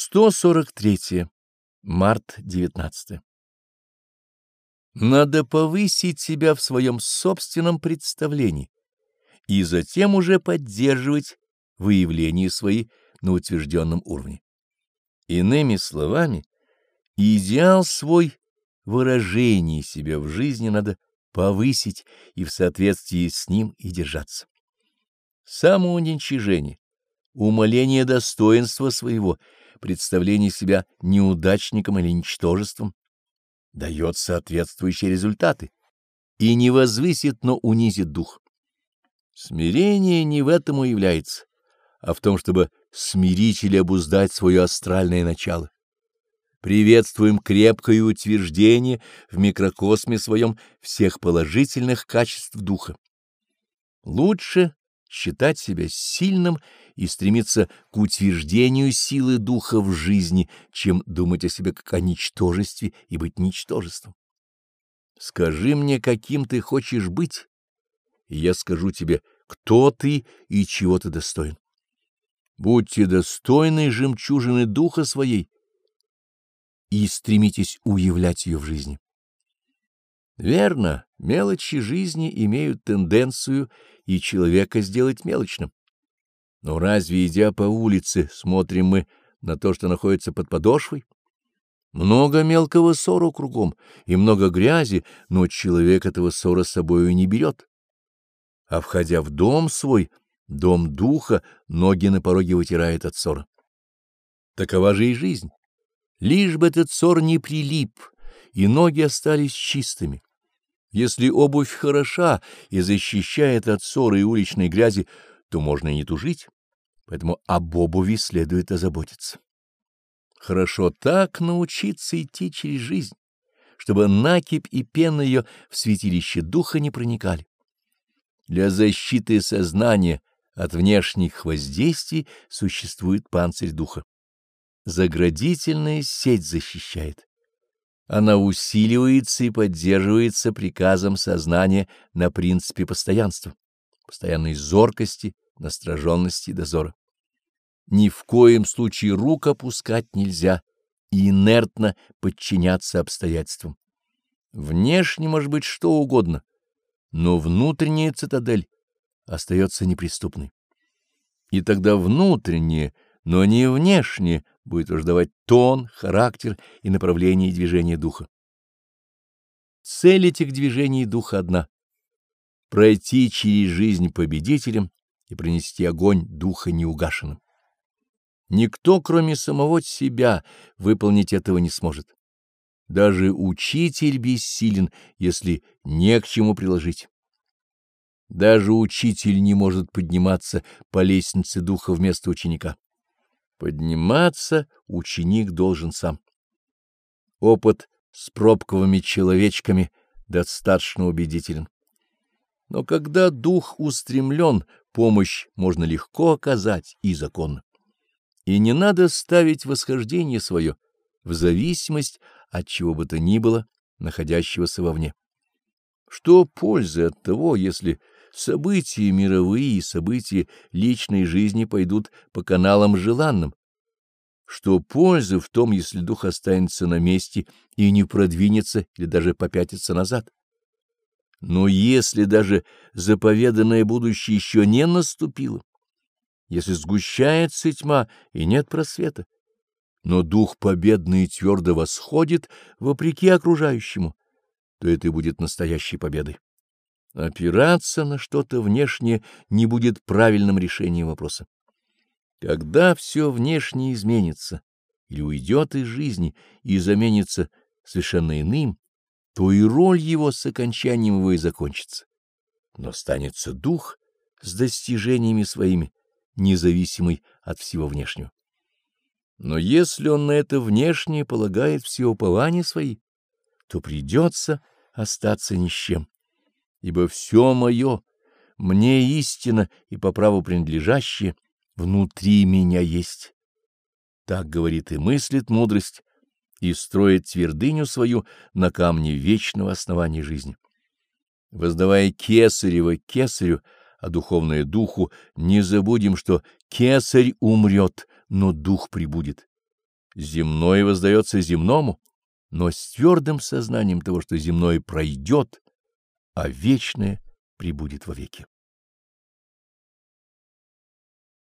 143. Март 19. Надо повысить себя в своем собственном представлении и затем уже поддерживать выявления свои на утвержденном уровне. Иными словами, идеал свой выражение себя в жизни надо повысить и в соответствии с ним и держаться. Самоуничижение, умаление достоинства своего, представление себя неудачником или ничтожеством дает соответствующие результаты и не возвысит, но унизит дух. Смирение не в этом уявляется, а в том, чтобы смирить или обуздать свое астральное начало. Приветствуем крепкое утверждение в микрокосме своем всех положительных качеств духа. Лучше считать себя сильным и стремиться к утверждению силы духа в жизни, чем думать о себе как о ничтожестве и быть ничтожеством. Скажи мне, каким ты хочешь быть, и я скажу тебе, кто ты и чего ты достоин. Будьте достойны жемчужины духа своей и стремитесь уявлять ее в жизни. Верно, мелочи жизни имеют тенденцию и человека сделать мелочным. Но разве, идя по улице, смотрим мы на то, что находится под подошвой? Много мелкого ссору кругом и много грязи, но человек этого ссора с собою не берет. А входя в дом свой, дом духа, ноги на пороге вытирает от ссора. Такова же и жизнь. Лишь бы этот ссор не прилип, и ноги остались чистыми. Если обувь хороша и защищает от ссоры и уличной грязи, то можно и не тужить, поэтому об обуви следует озаботиться. Хорошо так научиться идти через жизнь, чтобы накипь и пена ее в святилище духа не проникали. Для защиты сознания от внешних воздействий существует панцирь духа. Заградительная сеть защищает. Она усиливается и поддерживается приказом сознания на принципе постоянства постоянной зоркости, настороженности и дозора. Ни в коем случае рук опускать нельзя и инертно подчиняться обстоятельствам. Внешне может быть что угодно, но внутренняя цитадель остается неприступной. И тогда внутреннее, но не внешнее, будет уж давать тон, характер и направление движения духа. Цель этих движений духа одна пройти через жизнь победителем и принести огонь духа неугашенным. Никто, кроме самого себя, выполнить этого не сможет. Даже учитель бессилен, если не к чему приложить. Даже учитель не может подниматься по лестнице духа вместо ученика. Подниматься ученик должен сам. Опыт с пробковыми человечками достаточно убедителен. Но когда дух устремлен, помощь можно легко оказать и законно. И не надо ставить восхождение свое в зависимость от чего бы то ни было, находящегося вовне. Что пользы от того, если события мировые и события личной жизни пойдут по каналам желанным? Что пользы в том, если дух останется на месте и не продвинется или даже попятится назад? Но если даже заповеданное будущее еще не наступило, если сгущается тьма и нет просвета, но дух победный и твердо восходит вопреки окружающему, то это и будет настоящей победой. Опираться на что-то внешнее не будет правильным решением вопроса. Когда все внешнее изменится или уйдет из жизни и заменится совершенно иным, то и роль его с окончанием его и закончится. Но останется дух с достижениями своими, независимый от всего внешнего. Но если он на это внешнее полагает все упования свои, то придется остаться ни с чем, ибо все мое, мне истина и по праву принадлежащее, внутри меня есть. Так говорит и мыслит мудрость, и строит твердыню свою на камне вечного основания жизни. Воздавая кесарево кесарю, а духовное духу, не забудем, что кесарь умрет, но дух прибудет. земное воздается земному, но с твердым сознанием того, что земное пройдет, а вечное пребудет вовеки.